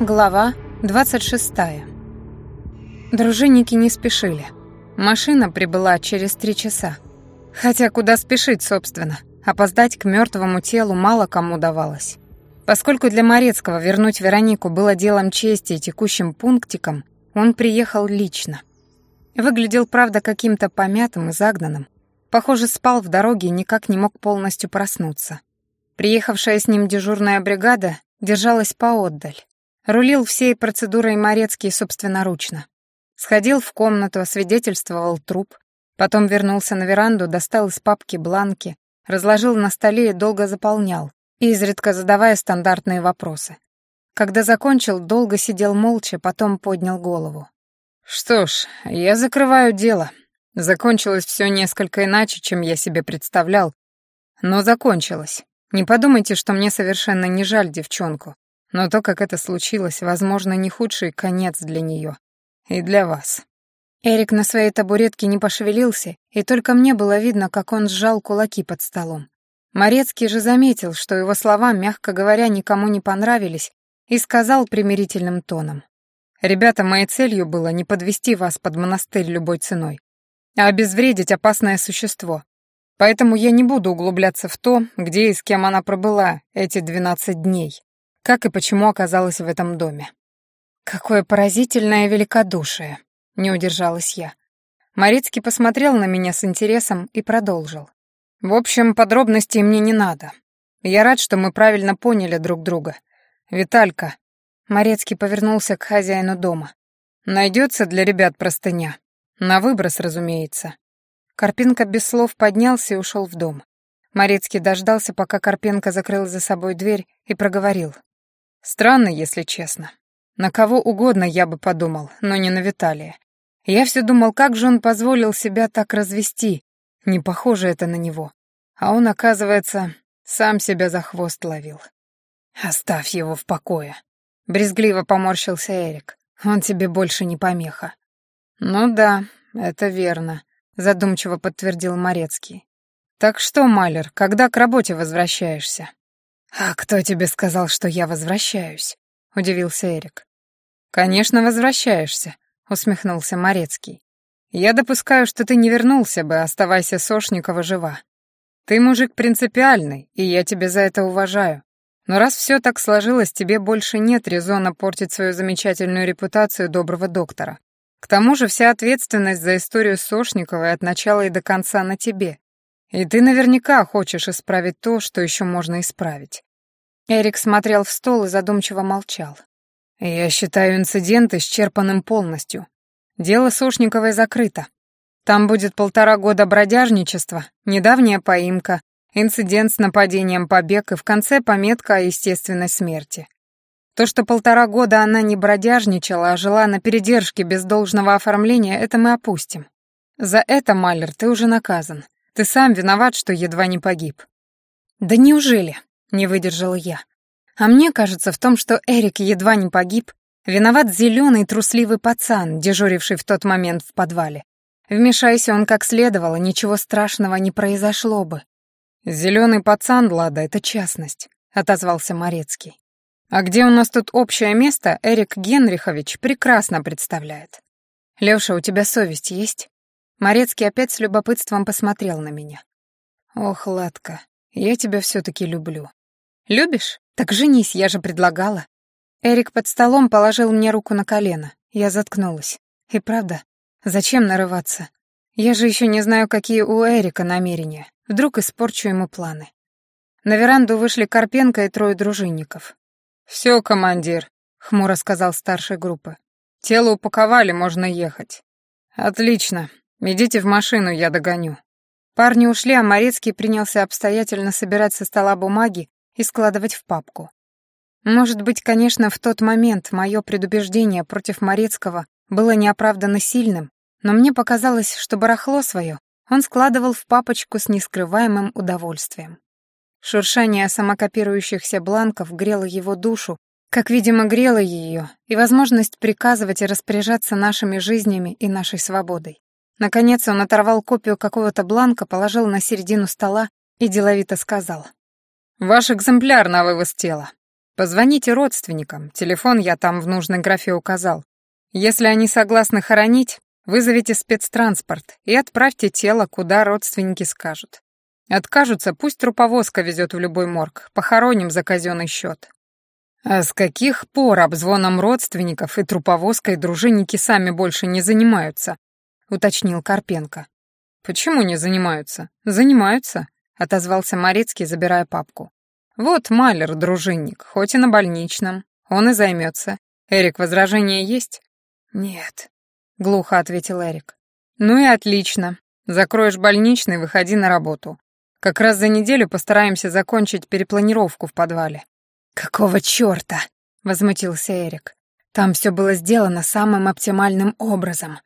Глава 26. Дружинники не спешили. Машина прибыла через три часа. Хотя куда спешить, собственно? Опоздать к мертвому телу мало кому давалось. Поскольку для Морецкого вернуть Веронику было делом чести и текущим пунктиком, он приехал лично. Выглядел, правда, каким-то помятым и загнанным. Похоже, спал в дороге и никак не мог полностью проснуться. Приехавшая с ним дежурная бригада держалась поотдаль. Рулил всей процедурой Морецкий собственноручно. Сходил в комнату, освидетельствовал труп, потом вернулся на веранду, достал из папки бланки, разложил на столе и долго заполнял, изредка задавая стандартные вопросы. Когда закончил, долго сидел молча, потом поднял голову. «Что ж, я закрываю дело. Закончилось все несколько иначе, чем я себе представлял, но закончилось. Не подумайте, что мне совершенно не жаль девчонку. Но то, как это случилось, возможно, не худший конец для нее. И для вас. Эрик на своей табуретке не пошевелился, и только мне было видно, как он сжал кулаки под столом. Морецкий же заметил, что его слова, мягко говоря, никому не понравились, и сказал примирительным тоном. «Ребята, моей целью было не подвести вас под монастырь любой ценой, а обезвредить опасное существо. Поэтому я не буду углубляться в то, где и с кем она пробыла эти двенадцать дней как и почему оказалась в этом доме. «Какое поразительное великодушие!» — не удержалась я. Морецкий посмотрел на меня с интересом и продолжил. «В общем, подробностей мне не надо. Я рад, что мы правильно поняли друг друга. Виталька...» Морецкий повернулся к хозяину дома. «Найдется для ребят простыня. На выброс, разумеется». Карпинка без слов поднялся и ушел в дом. Морецкий дождался, пока Карпенко закрыл за собой дверь и проговорил. Странно, если честно. На кого угодно я бы подумал, но не на Виталия. Я все думал, как же он позволил себя так развести. Не похоже это на него. А он, оказывается, сам себя за хвост ловил. «Оставь его в покое», — брезгливо поморщился Эрик. «Он тебе больше не помеха». «Ну да, это верно», — задумчиво подтвердил Морецкий. «Так что, Малер, когда к работе возвращаешься?» «А кто тебе сказал, что я возвращаюсь?» — удивился Эрик. «Конечно, возвращаешься», — усмехнулся Морецкий. «Я допускаю, что ты не вернулся бы, оставайся Сошникова жива. Ты мужик принципиальный, и я тебя за это уважаю. Но раз все так сложилось, тебе больше нет резона портить свою замечательную репутацию доброго доктора. К тому же вся ответственность за историю Сошниковой от начала и до конца на тебе. И ты наверняка хочешь исправить то, что еще можно исправить. Эрик смотрел в стол и задумчиво молчал. Я считаю инцидент исчерпанным полностью. Дело Сошниковой закрыто. Там будет полтора года бродяжничества, недавняя поимка, инцидент с нападением побег и в конце пометка о естественной смерти. То, что полтора года она не бродяжничала, а жила на передержке без должного оформления, это мы опустим. За это, Маллер, ты уже наказан. Ты сам виноват, что едва не погиб». «Да неужели?» — не выдержала я. «А мне кажется, в том, что Эрик едва не погиб, виноват зеленый трусливый пацан, дежуривший в тот момент в подвале. Вмешайся он как следовало, ничего страшного не произошло бы». «Зеленый пацан, Лада, это частность», — отозвался Морецкий. «А где у нас тут общее место, Эрик Генрихович прекрасно представляет. Лёша, у тебя совесть есть?» Морецкий опять с любопытством посмотрел на меня. «Ох, Ладка, я тебя все-таки люблю». «Любишь? Так женись, я же предлагала». Эрик под столом положил мне руку на колено. Я заткнулась. И правда, зачем нарываться? Я же еще не знаю, какие у Эрика намерения. Вдруг испорчу ему планы. На веранду вышли Карпенко и трое дружинников. «Все, командир», — хмуро сказал старшей группы. «Тело упаковали, можно ехать». «Отлично. «Идите в машину, я догоню». Парни ушли, а Морецкий принялся обстоятельно собирать со стола бумаги и складывать в папку. Может быть, конечно, в тот момент мое предубеждение против Морецкого было неоправданно сильным, но мне показалось, что барахло свое он складывал в папочку с нескрываемым удовольствием. Шуршание самокопирующихся бланков грело его душу, как, видимо, грело ее, и возможность приказывать и распоряжаться нашими жизнями и нашей свободой. Наконец он оторвал копию какого-то бланка, положил на середину стола и деловито сказал. «Ваш экземпляр на вывоз тела. Позвоните родственникам, телефон я там в нужной графе указал. Если они согласны хоронить, вызовите спецтранспорт и отправьте тело, куда родственники скажут. Откажутся, пусть труповозка везет в любой морг, похороним за казенный счет. А с каких пор обзвоном родственников и труповозкой дружинники сами больше не занимаются? Уточнил Карпенко. Почему не занимаются? Занимаются, отозвался Морецкий, забирая папку. Вот Малер, дружинник, хоть и на больничном. Он и займется. Эрик, возражения есть? Нет, глухо ответил Эрик. Ну и отлично. Закроешь больничный, выходи на работу. Как раз за неделю постараемся закончить перепланировку в подвале. Какого чёрта? возмутился Эрик. Там все было сделано самым оптимальным образом.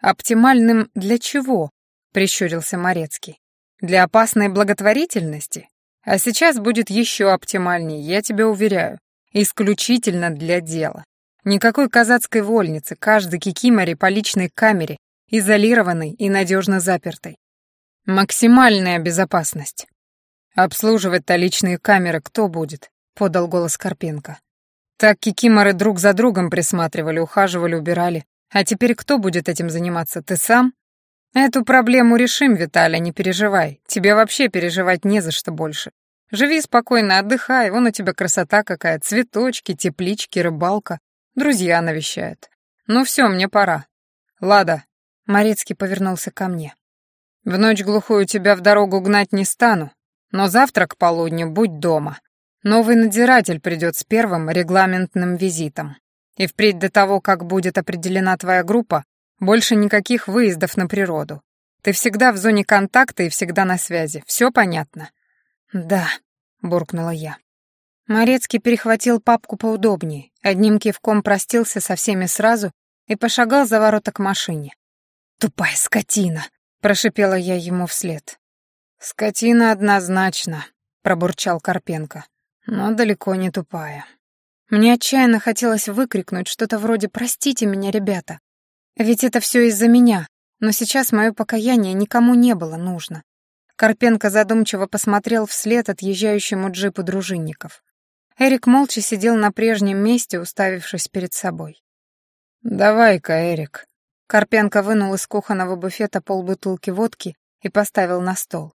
Оптимальным для чего? прищурился Морецкий. Для опасной благотворительности? А сейчас будет еще оптимальнее, я тебе уверяю. Исключительно для дела. Никакой казацкой вольницы, каждый кикимори по личной камере, изолированной и надежно запертой. Максимальная безопасность. Обслуживать-то личные камеры кто будет? Подал голос Карпенко. Так кикиморы друг за другом присматривали, ухаживали, убирали. А теперь кто будет этим заниматься, ты сам? Эту проблему решим, Виталя, не переживай. Тебе вообще переживать не за что больше. Живи спокойно, отдыхай, вон у тебя красота какая, цветочки, теплички, рыбалка. Друзья навещают. Ну все, мне пора. Лада. Морецкий повернулся ко мне. В ночь глухую тебя в дорогу гнать не стану, но завтра к полудню будь дома. Новый надзиратель придет с первым регламентным визитом. И впредь до того, как будет определена твоя группа, больше никаких выездов на природу. Ты всегда в зоне контакта и всегда на связи. Все понятно?» «Да», — буркнула я. Морецкий перехватил папку поудобнее, одним кивком простился со всеми сразу и пошагал за ворота к машине. «Тупая скотина!» — прошипела я ему вслед. «Скотина однозначно», — пробурчал Карпенко, — «но далеко не тупая». Мне отчаянно хотелось выкрикнуть что-то вроде «Простите меня, ребята», ведь это все из-за меня, но сейчас мое покаяние никому не было нужно. Карпенко задумчиво посмотрел вслед отъезжающему джипу дружинников. Эрик молча сидел на прежнем месте, уставившись перед собой. «Давай-ка, Эрик». Карпенко вынул из кухонного буфета полбутылки водки и поставил на стол.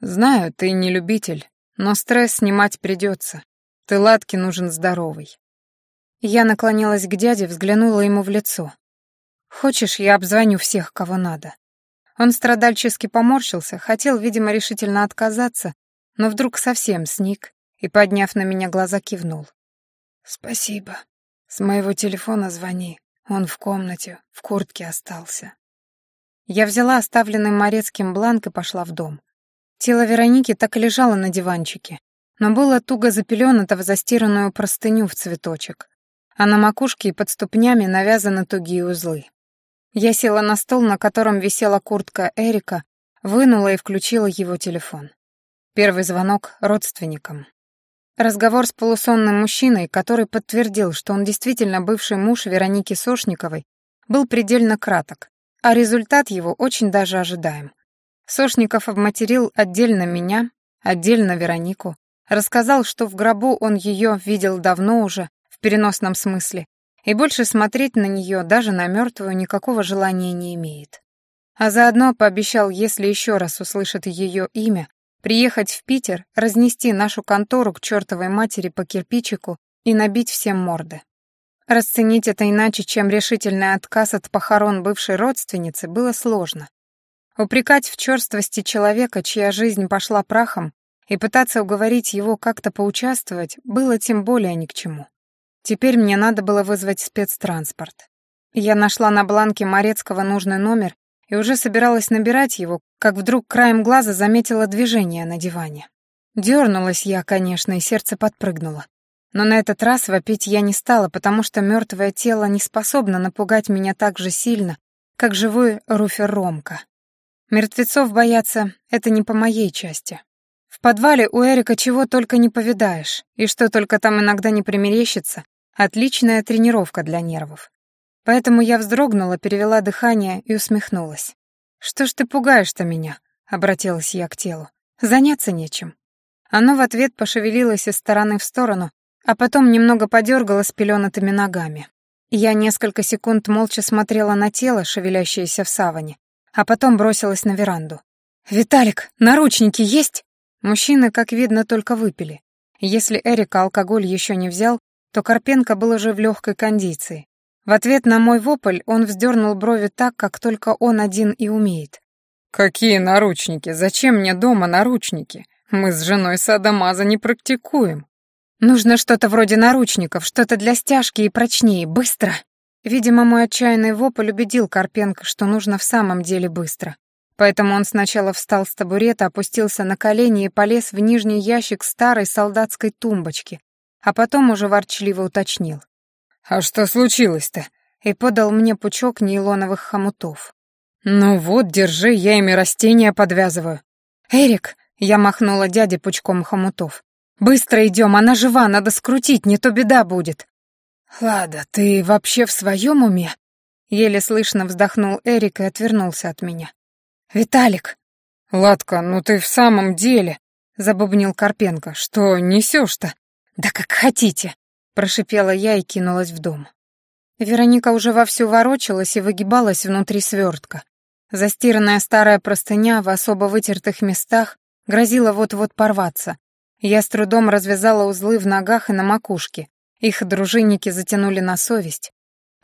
«Знаю, ты не любитель, но стресс снимать придется. Ты ладки нужен здоровый». Я наклонилась к дяде, взглянула ему в лицо. Хочешь, я обзвоню всех, кого надо?» Он страдальчески поморщился, хотел, видимо, решительно отказаться, но вдруг совсем сник и, подняв на меня глаза, кивнул. «Спасибо. С моего телефона звони. Он в комнате, в куртке остался». Я взяла оставленный Морецким бланк и пошла в дом. Тело Вероники так и лежало на диванчике, но было туго запеленато в застиранную простыню в цветочек, а на макушке и под ступнями навязаны тугие узлы. Я села на стол, на котором висела куртка Эрика, вынула и включила его телефон. Первый звонок родственникам. Разговор с полусонным мужчиной, который подтвердил, что он действительно бывший муж Вероники Сошниковой, был предельно краток, а результат его очень даже ожидаем. Сошников обматерил отдельно меня, отдельно Веронику, рассказал, что в гробу он ее видел давно уже, в переносном смысле, и больше смотреть на нее, даже на мертвую, никакого желания не имеет. А заодно пообещал, если еще раз услышит ее имя, приехать в Питер, разнести нашу контору к чертовой матери по кирпичику и набить всем морды. Расценить это иначе, чем решительный отказ от похорон бывшей родственницы, было сложно. Упрекать в черствости человека, чья жизнь пошла прахом, и пытаться уговорить его как-то поучаствовать, было тем более ни к чему. Теперь мне надо было вызвать спецтранспорт. Я нашла на бланке Морецкого нужный номер и уже собиралась набирать его, как вдруг краем глаза заметила движение на диване. Дернулась я, конечно, и сердце подпрыгнуло. Но на этот раз вопить я не стала, потому что мертвое тело не способно напугать меня так же сильно, как живой руфер Ромка. Мертвецов бояться — это не по моей части. Подвале у Эрика чего только не повидаешь, и что только там иногда не примерещится, Отличная тренировка для нервов. Поэтому я вздрогнула, перевела дыхание и усмехнулась. «Что ж ты пугаешь-то меня?» — обратилась я к телу. «Заняться нечем». Оно в ответ пошевелилось из стороны в сторону, а потом немного подергала спеленатыми ногами. Я несколько секунд молча смотрела на тело, шевелящееся в саване, а потом бросилась на веранду. «Виталик, наручники есть?» Мужчины, как видно, только выпили. Если Эрика алкоголь еще не взял, то Карпенко был уже в легкой кондиции. В ответ на мой вопль он вздернул брови так, как только он один и умеет. «Какие наручники? Зачем мне дома наручники? Мы с женой садомаза не практикуем». «Нужно что-то вроде наручников, что-то для стяжки и прочнее, быстро!» Видимо, мой отчаянный вопль убедил Карпенко, что нужно в самом деле быстро. Поэтому он сначала встал с табурета, опустился на колени и полез в нижний ящик старой солдатской тумбочки, а потом уже ворчливо уточнил. «А что случилось-то?» и подал мне пучок нейлоновых хомутов. «Ну вот, держи, я ими растения подвязываю». «Эрик!» — я махнула дяде пучком хомутов. «Быстро идем, она жива, надо скрутить, не то беда будет». «Лада, ты вообще в своем уме?» Еле слышно вздохнул Эрик и отвернулся от меня. «Виталик!» «Ладка, ну ты в самом деле...» — забубнил Карпенко. «Что несешь-то?» «Да как хотите!» — прошипела я и кинулась в дом. Вероника уже вовсю ворочалась и выгибалась внутри свертка. Застиранная старая простыня в особо вытертых местах грозила вот-вот порваться, я с трудом развязала узлы в ногах и на макушке. Их дружинники затянули на совесть.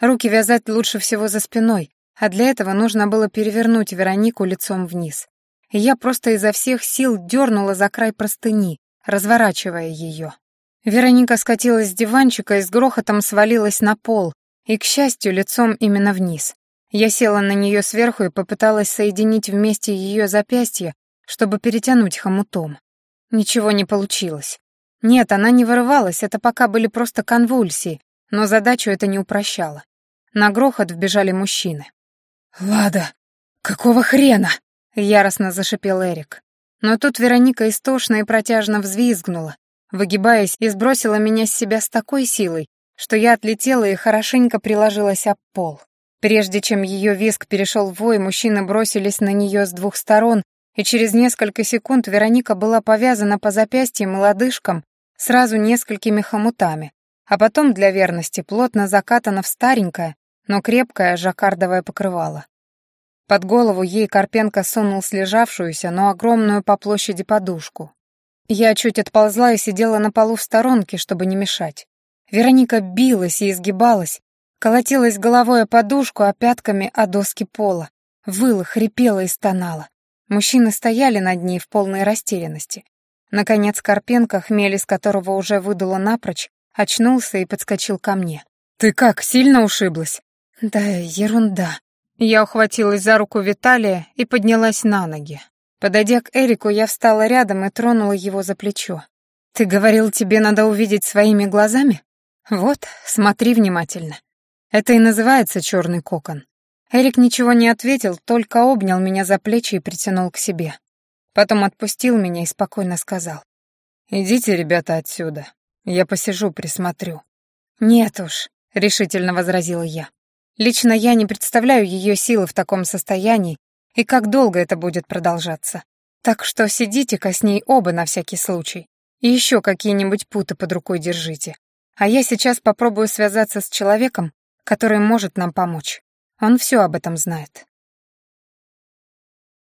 Руки вязать лучше всего за спиной, а для этого нужно было перевернуть Веронику лицом вниз. И я просто изо всех сил дернула за край простыни, разворачивая ее. Вероника скатилась с диванчика и с грохотом свалилась на пол, и, к счастью, лицом именно вниз. Я села на нее сверху и попыталась соединить вместе ее запястья, чтобы перетянуть хомутом. Ничего не получилось. Нет, она не вырывалась, это пока были просто конвульсии, но задачу это не упрощало. На грохот вбежали мужчины. «Лада, какого хрена?» — яростно зашипел Эрик. Но тут Вероника истошно и протяжно взвизгнула, выгибаясь и сбросила меня с себя с такой силой, что я отлетела и хорошенько приложилась об пол. Прежде чем ее визг перешел в вой, мужчины бросились на нее с двух сторон, и через несколько секунд Вероника была повязана по запястьям и лодыжкам сразу несколькими хомутами, а потом для верности плотно закатана в старенькое, но крепкое жаккардовое покрывало. Под голову ей Карпенко сунул слежавшуюся, но огромную по площади подушку. Я чуть отползла и сидела на полу в сторонке, чтобы не мешать. Вероника билась и изгибалась, колотилась головой о подушку, а пятками о доски пола, выла, хрипела и стонала. Мужчины стояли над ней в полной растерянности. Наконец Карпенко, хмель из которого уже выдуло напрочь, очнулся и подскочил ко мне. «Ты как, сильно ушиблась?» «Да ерунда». Я ухватилась за руку Виталия и поднялась на ноги. Подойдя к Эрику, я встала рядом и тронула его за плечо. «Ты говорил, тебе надо увидеть своими глазами? Вот, смотри внимательно. Это и называется черный кокон. Эрик ничего не ответил, только обнял меня за плечи и притянул к себе. Потом отпустил меня и спокойно сказал. «Идите, ребята, отсюда. Я посижу, присмотрю». «Нет уж», — решительно возразила я. «Лично я не представляю ее силы в таком состоянии и как долго это будет продолжаться. Так что сидите-ка с ней оба на всякий случай. И еще какие-нибудь путы под рукой держите. А я сейчас попробую связаться с человеком, который может нам помочь. Он все об этом знает.